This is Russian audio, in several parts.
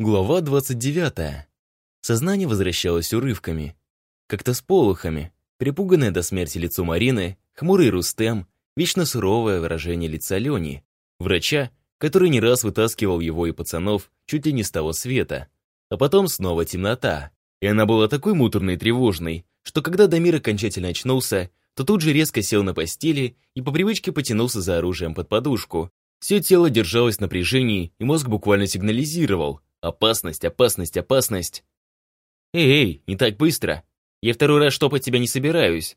Глава 29. Сознание возвращалось урывками. Как-то с полухами. Припуганное до смерти лицо Марины, хмурый Рустем, вечно суровое выражение лица Лени, врача, который не раз вытаскивал его и пацанов чуть ли не с того света. А потом снова темнота. И она была такой муторной и тревожной, что когда Дамир окончательно очнулся, то тут же резко сел на постели и по привычке потянулся за оружием под подушку. Все тело держалось в напряжении, и мозг буквально сигнализировал – Опасность, опасность, опасность. Эй, эй, не так быстро. Я второй раз штопать тебя не собираюсь.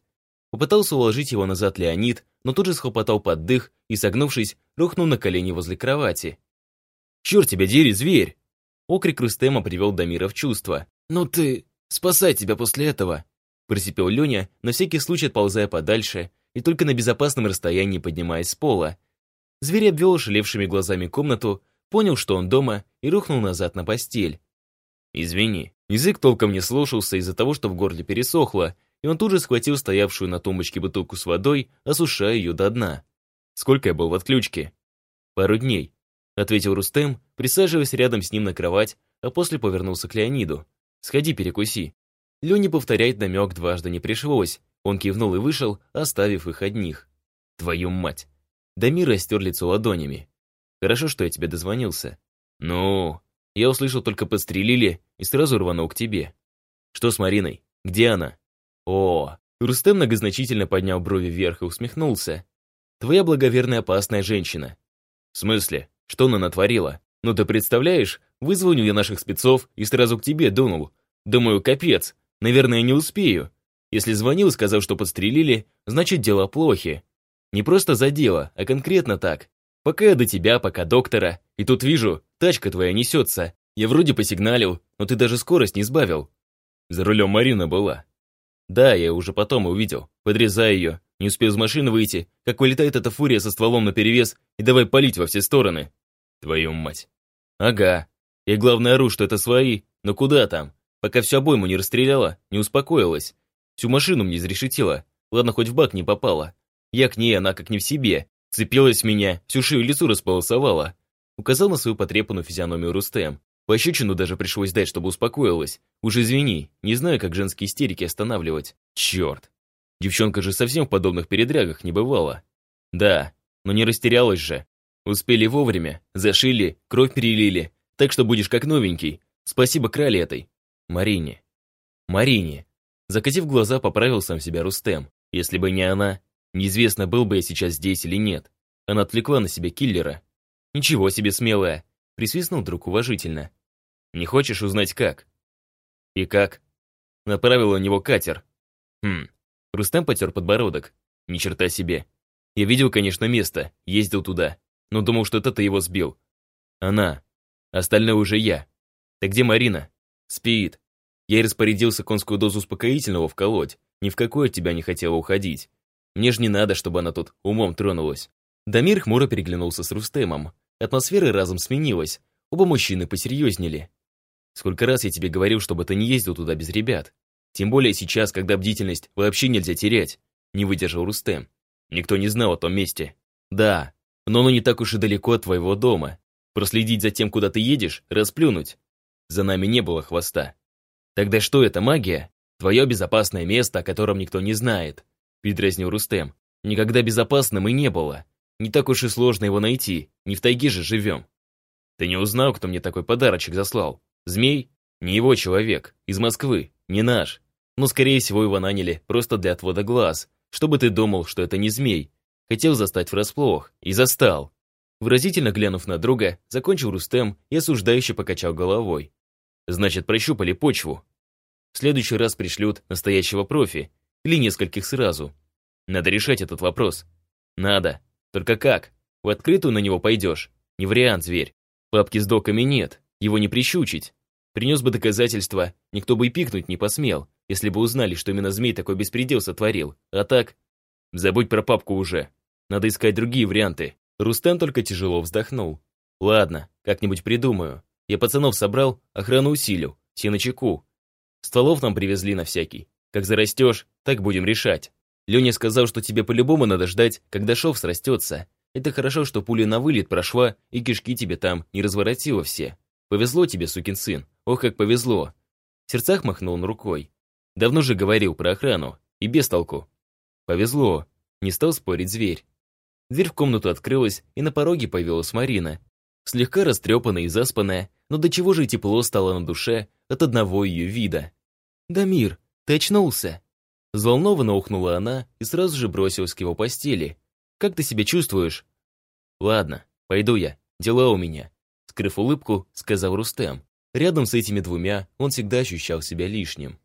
Попытался уложить его назад Леонид, но тут же схлопотал под дых и, согнувшись, рухнул на колени возле кровати. «Черт тебя дери, зверь!» Окрик Рустема привел Дамира в чувство. «Ну ты... спасай тебя после этого!» Просипел Леня, на всякий случай отползая подальше и только на безопасном расстоянии поднимаясь с пола. Зверь обвел шалевшими глазами комнату, понял, что он дома, и рухнул назад на постель. «Извини, язык толком не слушался из-за того, что в горле пересохло, и он тут же схватил стоявшую на тумбочке бутылку с водой, осушая ее до дна. Сколько я был в отключке?» «Пару дней», — ответил Рустем, присаживаясь рядом с ним на кровать, а после повернулся к Леониду. «Сходи перекуси». Лене повторять намек дважды не пришлось. Он кивнул и вышел, оставив их одних. «Твою мать!» Дамир растер лицо ладонями. Хорошо, что я тебе дозвонился. Ну, я услышал только подстрелили и сразу рванул к тебе. Что с Мариной? Где она? О, Рустем многозначительно поднял брови вверх и усмехнулся. Твоя благоверная опасная женщина. В смысле? Что она натворила? Ну ты представляешь, вызвоню я наших спецов и сразу к тебе дунул. Думаю, капец, наверное, не успею. Если звонил и сказал, что подстрелили, значит, дело плохи. Не просто за дело, а конкретно так. Пока я до тебя, пока доктора, и тут вижу, тачка твоя несется. Я вроде посигналил, но ты даже скорость не сбавил. За рулем Марина была. Да, я уже потом увидел. Подрезаю ее, не успел из машины выйти, как вылетает эта фурия со стволом наперевес и давай палить во все стороны. Твою мать. Ага. Я главное ору, что это свои, но куда там? Пока всю обойму не расстреляла, не успокоилась. Всю машину мне изрешетила. Ладно, хоть в бак не попала. Я к ней, она как не в себе. Цепилась меня, всю шею лицу располосовала. Указал на свою потрепанную физиономию Рустем. Пощечину даже пришлось дать, чтобы успокоилась. Уж извини, не знаю, как женские истерики останавливать. Черт. Девчонка же совсем в подобных передрягах не бывала. Да, но не растерялась же. Успели вовремя, зашили, кровь перелили, так что будешь как новенький. Спасибо крале этой. Марине. Марине. Закатив глаза, поправил сам себя Рустем. Если бы не она, Неизвестно, был бы я сейчас здесь или нет. Она отвлекла на себя киллера. «Ничего себе смелая!» Присвистнул друг уважительно. «Не хочешь узнать как?» «И как?» Направил на него катер. «Хм». Рустам потер подбородок. «Ни черта себе. Я видел, конечно, место, ездил туда, но думал, что это ты его сбил. Она. Остальное уже я. Так где Марина? Спит. Я и распорядился конскую дозу успокоительного вколоть. Ни в какой от тебя не хотела уходить. Мне ж не надо, чтобы она тут умом тронулась. Дамир хмуро переглянулся с Рустемом. Атмосфера разом сменилась. Оба мужчины посерьезнели. Сколько раз я тебе говорил, чтобы ты не ездил туда без ребят. Тем более сейчас, когда бдительность вообще нельзя терять. Не выдержал Рустем. Никто не знал о том месте. Да, но оно не так уж и далеко от твоего дома. Проследить за тем, куда ты едешь, расплюнуть. За нами не было хвоста. Тогда что это, магия? Твое безопасное место, о котором никто не знает. Передразнил Рустем. Никогда безопасным и не было. Не так уж и сложно его найти, не в тайге же живем. Ты не узнал, кто мне такой подарочек заслал? Змей? Не его человек, из Москвы, не наш. Но, скорее всего, его наняли просто для отвода глаз, чтобы ты думал, что это не змей. Хотел застать врасплох, и застал. Выразительно глянув на друга, закончил Рустем и осуждающе покачал головой. Значит, прощупали почву. В следующий раз пришлют настоящего профи, или нескольких сразу. Надо решать этот вопрос. Надо. Только как? В открытую на него пойдешь? Не вариант, зверь. Папки с доками нет, его не прищучить. Принес бы доказательства, никто бы и пикнуть не посмел, если бы узнали, что именно змей такой беспредел сотворил. А так... Забудь про папку уже. Надо искать другие варианты. Рустам только тяжело вздохнул. Ладно, как-нибудь придумаю. Я пацанов собрал, охрану усилил, все на чеку. Стволов нам привезли на всякий. Как зарастешь, так будем решать. Леня сказал, что тебе по-любому надо ждать, когда шов срастется. Это хорошо, что пуля на вылет прошла, и кишки тебе там не разворотила все. Повезло тебе, сукин сын. Ох, как повезло. В сердцах махнул он рукой. Давно же говорил про охрану. И без толку. Повезло. Не стал спорить зверь. Дверь в комнату открылась, и на пороге появилась Марина. Слегка растрепанная и заспанная, но до чего же тепло стало на душе от одного ее вида. «Дамир, ты очнулся?» Взволнованно ухнула она и сразу же бросилась к его постели. «Как ты себя чувствуешь?» «Ладно, пойду я, дела у меня», скрыв улыбку, сказал Рустем. Рядом с этими двумя он всегда ощущал себя лишним.